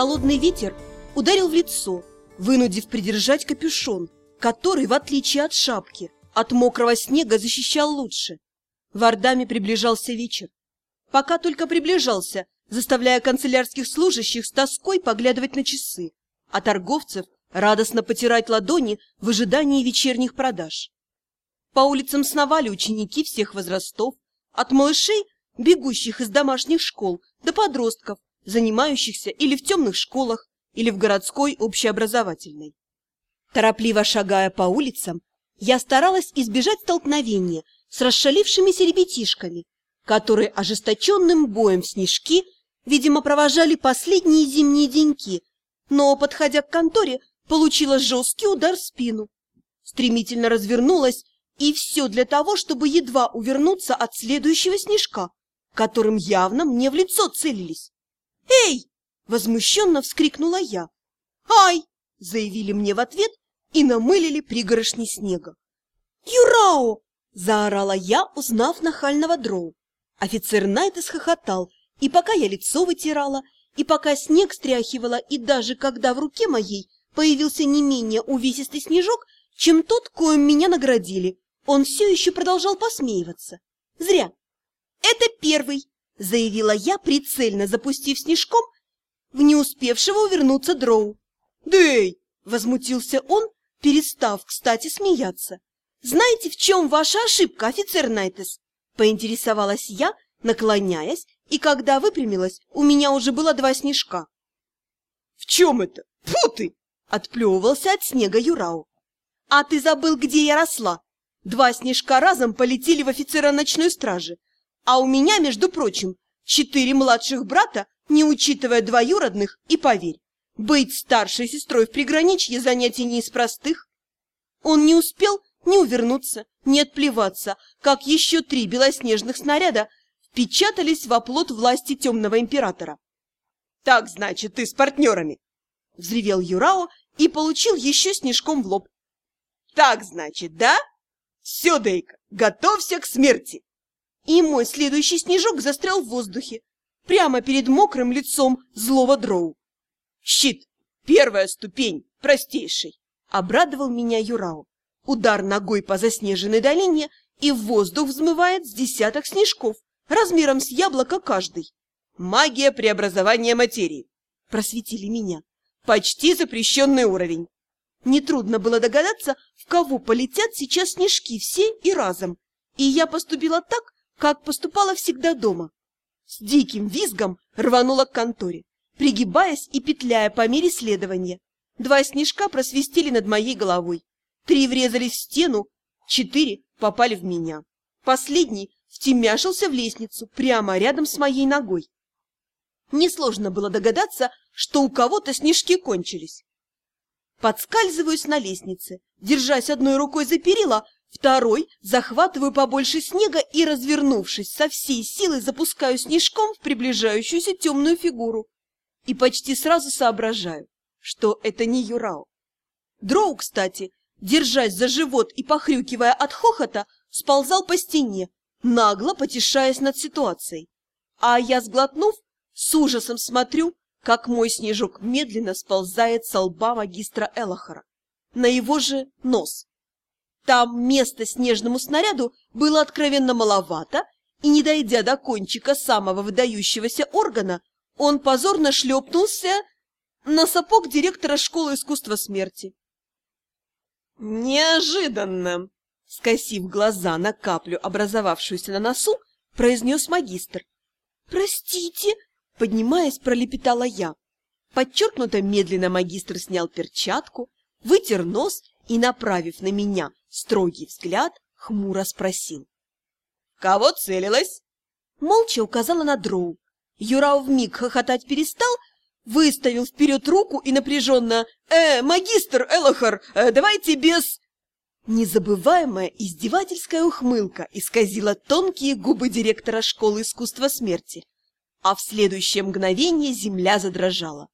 холодный ветер ударил в лицо, вынудив придержать капюшон, который, в отличие от шапки, от мокрого снега защищал лучше. В Ордаме приближался вечер. Пока только приближался, заставляя канцелярских служащих с тоской поглядывать на часы, а торговцев радостно потирать ладони в ожидании вечерних продаж. По улицам сновали ученики всех возрастов, от малышей, бегущих из домашних школ, до подростков, занимающихся или в темных школах, или в городской общеобразовательной. Торопливо шагая по улицам, я старалась избежать столкновения с расшалившимися ребятишками, которые ожесточенным боем в снежки, видимо, провожали последние зимние деньки, но, подходя к конторе, получила жесткий удар в спину. Стремительно развернулась, и все для того, чтобы едва увернуться от следующего снежка, которым явно мне в лицо целились. «Эй!» — возмущенно вскрикнула я. «Ай!» — заявили мне в ответ и намылили пригорошни снега. «Юрао!» — заорала я, узнав нахального дроу. Офицер Найт схохотал, и пока я лицо вытирала, и пока снег стряхивала, и даже когда в руке моей появился не менее увесистый снежок, чем тот, коим меня наградили, он все еще продолжал посмеиваться. Зря. «Это первый!» — заявила я, прицельно запустив снежком в не успевшего увернуться дроу. «Дэй!» — возмутился он, перестав, кстати, смеяться. «Знаете, в чем ваша ошибка, офицер Найтес?» — поинтересовалась я, наклоняясь, и когда выпрямилась, у меня уже было два снежка. «В чем это? Фу ты!» — отплевывался от снега Юрау. «А ты забыл, где я росла? Два снежка разом полетели в офицера ночной стражи, а у меня, между прочим, четыре младших брата, не учитывая двоюродных, и поверь, быть старшей сестрой в приграничье занятие не из простых. Он не успел ни увернуться, ни отплеваться, как еще три белоснежных снаряда впечатались в оплот власти темного императора. «Так, значит, ты с партнерами!» — взревел Юрао и получил еще снежком в лоб. «Так, значит, да? Все, Дейка, готовься к смерти!» И мой следующий снежок застрял в воздухе, прямо перед мокрым лицом злого дроу. «Щит! Первая ступень, простейший!» — обрадовал меня Юрао. Удар ногой по заснеженной долине, и воздух взмывает с десяток снежков, размером с яблоко каждый. Магия преобразования материи. Просветили меня. Почти запрещенный уровень. Нетрудно было догадаться, в кого полетят сейчас снежки все и разом. И я поступила так, как поступала всегда дома. С диким визгом рванула к конторе, пригибаясь и петляя по мере следования. Два снежка просвистели над моей головой. Три врезались в стену, четыре попали в меня. Последний втемяшился в лестницу прямо рядом с моей ногой. Несложно было догадаться, что у кого-то снежки кончились. Подскальзываюсь на лестнице, держась одной рукой за перила, второй захватываю побольше снега и, развернувшись со всей силы, запускаю снежком в приближающуюся темную фигуру. И почти сразу соображаю, что это не Юрау. Дроу, кстати, держась за живот и похрюкивая от хохота, сползал по стене, нагло потешаясь над ситуацией. А я, сглотнув, с ужасом смотрю, как мой снежок медленно сползает со лба магистра Элохора на его же нос. Там места снежному снаряду было откровенно маловато, и, не дойдя до кончика самого выдающегося органа, он позорно шлепнулся на сапог директора школы искусства смерти. «Неожиданно!» Скосив глаза на каплю, образовавшуюся на носу, произнес магистр. «Простите!» — поднимаясь, пролепетала я. Подчеркнуто медленно магистр снял перчатку, вытер нос и, направив на меня строгий взгляд, хмуро спросил. «Кого целилась?» Молча указала на дроу. Юрау вмиг хохотать перестал, выставил вперед руку и напряженно «Э, магистр Элохар, э, давайте без...» Незабываемая издевательская ухмылка исказила тонкие губы директора школы искусства смерти, а в следующее мгновение земля задрожала.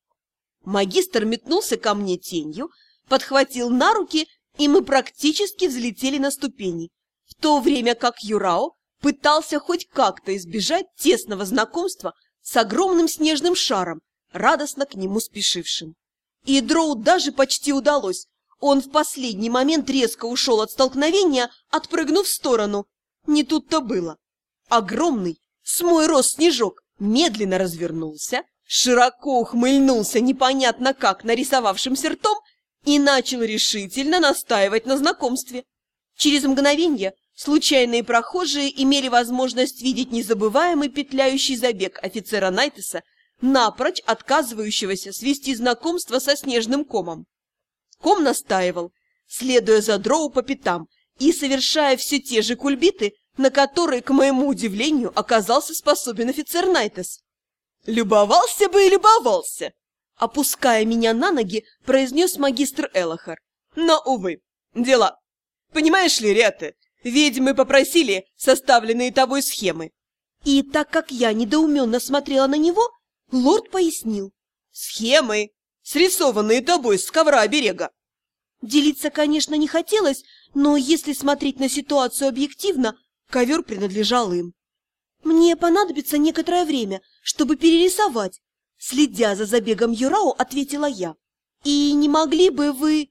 Магистр метнулся ко мне тенью, подхватил на руки, и мы практически взлетели на ступени, в то время как Юрао пытался хоть как-то избежать тесного знакомства с огромным снежным шаром, радостно к нему спешившим. И Дроу даже почти удалось. Он в последний момент резко ушел от столкновения, отпрыгнув в сторону. Не тут-то было. Огромный, с мой рост снежок, медленно развернулся, широко ухмыльнулся непонятно как нарисовавшимся ртом и начал решительно настаивать на знакомстве. Через мгновение случайные прохожие имели возможность видеть незабываемый петляющий забег офицера Найтеса, напрочь отказывающегося свести знакомство со снежным комом. Ком настаивал, следуя за дроу по пятам и совершая все те же кульбиты, на которые, к моему удивлению, оказался способен офицер Найтес. «Любовался бы и любовался!» Опуская меня на ноги, произнес магистр Элохар. «Но, увы, дела. Понимаешь ли, Ряты, ведьмы попросили составленные тобой схемы». И так как я недоуменно смотрела на него, лорд пояснил. «Схемы, срисованные тобой с ковра оберега». Делиться, конечно, не хотелось, но если смотреть на ситуацию объективно, ковер принадлежал им. Мне понадобится некоторое время, чтобы перерисовать. Следя за забегом Юрао, ответила я. И не могли бы вы...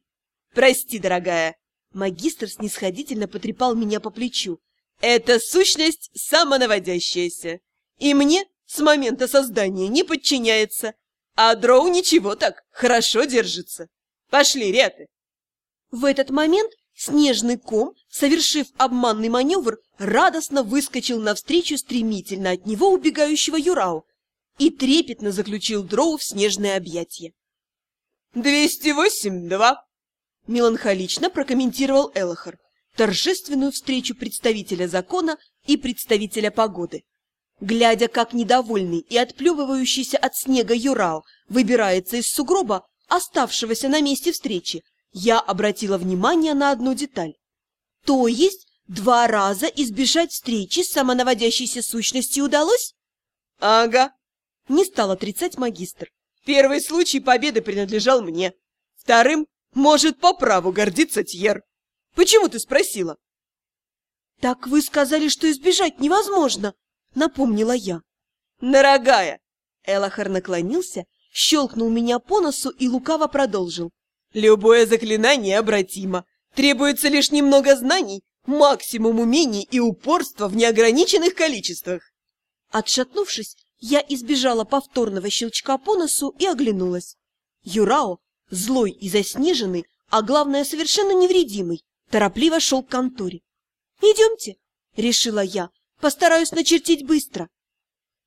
Прости, дорогая. Магистр снисходительно потрепал меня по плечу. Это сущность самонаводящаяся. И мне с момента создания не подчиняется. А дроу ничего так, хорошо держится. Пошли, Реты. В этот момент снежный ком, совершив обманный маневр, радостно выскочил навстречу стремительно от него убегающего Юрау и трепетно заключил Дроу в снежное объятие. «Двести восемь, два!» — меланхолично прокомментировал Элохар торжественную встречу представителя закона и представителя погоды. Глядя, как недовольный и отплевывающийся от снега Юрау выбирается из сугроба, оставшегося на месте встречи, я обратила внимание на одну деталь. То есть Два раза избежать встречи с самонаводящейся сущностью удалось? Ага, не стал отрицать магистр. Первый случай победы принадлежал мне. Вторым может по праву гордиться Тьер. Почему ты спросила? Так вы сказали, что избежать невозможно, напомнила я. Дорогая, Элахар наклонился, щелкнул меня по носу и лукаво продолжил. Любое заклинание обратимо. Требуется лишь немного знаний максимум умений и упорства в неограниченных количествах. Отшатнувшись, я избежала повторного щелчка по носу и оглянулась. Юрао, злой и заснеженный, а главное, совершенно невредимый, торопливо шел к конторе. «Идемте», — решила я, — «постараюсь начертить быстро».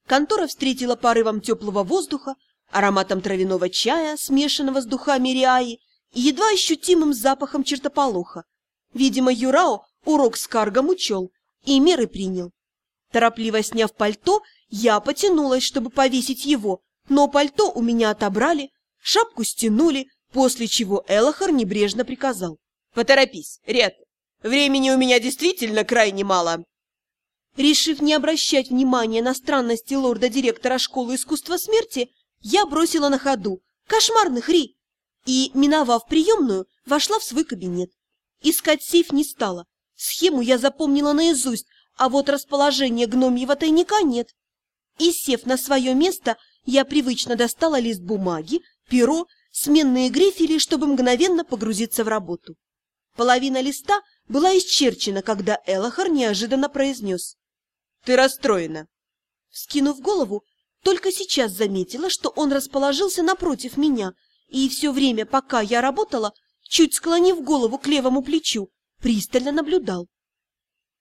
Контора встретила порывом теплого воздуха, ароматом травяного чая, смешанного с духами риаи, и едва ощутимым запахом чертополоха. Видимо, Юрао урок с каргом учел и меры принял. Торопливо сняв пальто, я потянулась, чтобы повесить его, но пальто у меня отобрали, шапку стянули, после чего Элохар небрежно приказал. «Поторопись, Ред, времени у меня действительно крайне мало». Решив не обращать внимания на странности лорда-директора школы искусства смерти, я бросила на ходу «Кошмарных, Ри!» и, миновав приемную, вошла в свой кабинет. Искать сейф не стала, Схему я запомнила наизусть, а вот расположение гномьего тайника нет. И, сев на свое место, я привычно достала лист бумаги, перо, сменные грифели, чтобы мгновенно погрузиться в работу. Половина листа была исчерчена, когда Элохар неожиданно произнес. — Ты расстроена. Вскинув голову, только сейчас заметила, что он расположился напротив меня, и все время, пока я работала, чуть склонив голову к левому плечу, пристально наблюдал.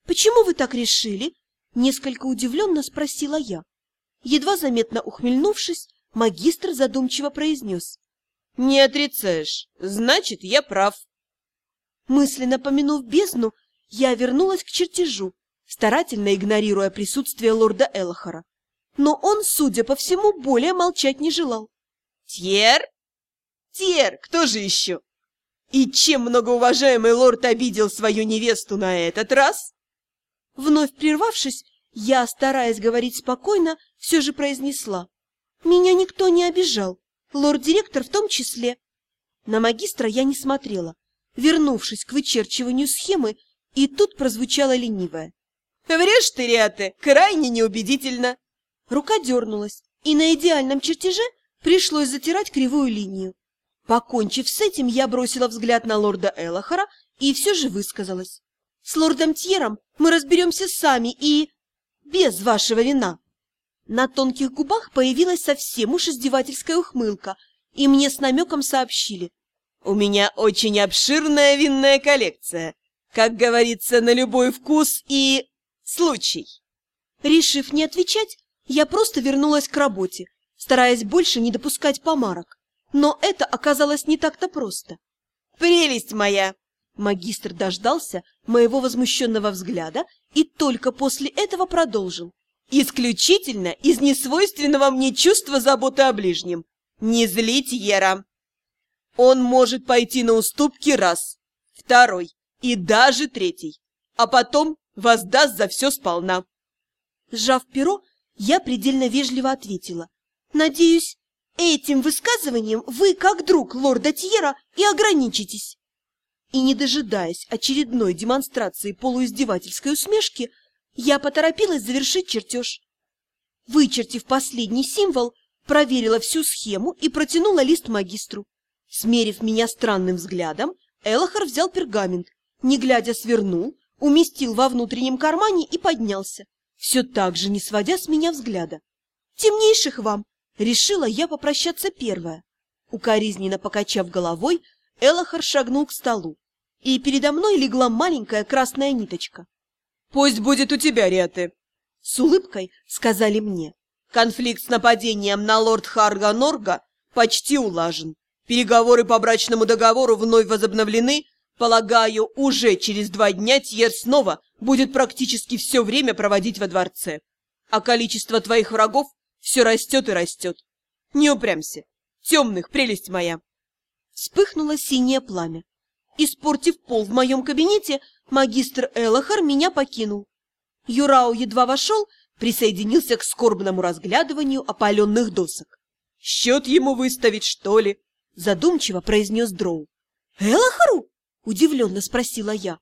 «Почему вы так решили?» — несколько удивленно спросила я. Едва заметно ухмыльнувшись, магистр задумчиво произнес. «Не отрицаешь, значит, я прав». Мысленно помянув бездну, я вернулась к чертежу, старательно игнорируя присутствие лорда Элохора. Но он, судя по всему, более молчать не желал. «Тьер? Тьер, кто же еще?» И чем многоуважаемый лорд обидел свою невесту на этот раз? Вновь прервавшись, я, стараясь говорить спокойно, все же произнесла. Меня никто не обижал, лорд-директор в том числе. На магистра я не смотрела, вернувшись к вычерчиванию схемы, и тут прозвучало ленивое. «Врешь ты, Риате, крайне неубедительно!» Рука дернулась, и на идеальном чертеже Пришлось затирать кривую линию. Покончив с этим, я бросила взгляд на лорда Элохора и все же высказалась. С лордом Тьером мы разберемся сами и... без вашего вина. На тонких губах появилась совсем уж издевательская ухмылка, и мне с намеком сообщили. «У меня очень обширная винная коллекция. Как говорится, на любой вкус и... случай». Решив не отвечать, я просто вернулась к работе, стараясь больше не допускать помарок. Но это оказалось не так-то просто. «Прелесть моя!» Магистр дождался моего возмущенного взгляда и только после этого продолжил. «Исключительно из несвойственного мне чувства заботы о ближнем. Не злить Ера. Он может пойти на уступки раз, второй и даже третий, а потом воздаст за все сполна». Сжав перо, я предельно вежливо ответила. «Надеюсь, этим высказыванием вы, как друг лорда Тьера, и ограничитесь». И, не дожидаясь очередной демонстрации полуиздевательской усмешки, я поторопилась завершить чертеж. Вычертив последний символ, проверила всю схему и протянула лист магистру. Смерив меня странным взглядом, Элохар взял пергамент, не глядя свернул, уместил во внутреннем кармане и поднялся все так же не сводя с меня взгляда. «Темнейших вам!» — решила я попрощаться первая. Укоризненно покачав головой, Элохар шагнул к столу, и передо мной легла маленькая красная ниточка. «Пусть будет у тебя, Риаты!» С улыбкой сказали мне. «Конфликт с нападением на лорд Харга Норга почти улажен. Переговоры по брачному договору вновь возобновлены, Полагаю, уже через два дня Тьер снова будет практически все время проводить во дворце. А количество твоих врагов все растет и растет. Не упрямься. Темных, прелесть моя. Вспыхнуло синее пламя. Испортив пол в моем кабинете, магистр Элохар меня покинул. Юрау едва вошел, присоединился к скорбному разглядыванию опаленных досок. «Счет ему выставить, что ли?» Задумчиво произнес Дроу. «Элохару?» Удивленно спросила я.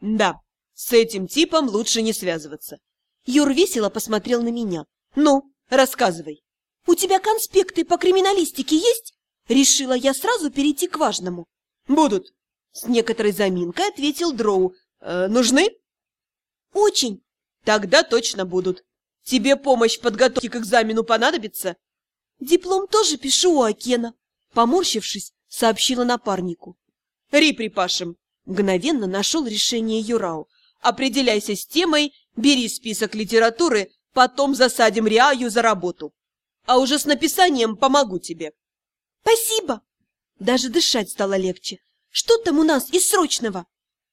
Да, с этим типом лучше не связываться. Юр весело посмотрел на меня. Ну, рассказывай. У тебя конспекты по криминалистике есть? Решила я сразу перейти к важному. Будут. С некоторой заминкой ответил Дроу. Э, нужны? Очень. Тогда точно будут. Тебе помощь в подготовке к экзамену понадобится? Диплом тоже пишу у Акена. Поморщившись, сообщила напарнику. Ри припашем. Мгновенно нашел решение Юрау. Определяйся с темой, бери список литературы, потом засадим Риаю за работу. А уже с написанием помогу тебе. Спасибо. Даже дышать стало легче. Что там у нас из срочного?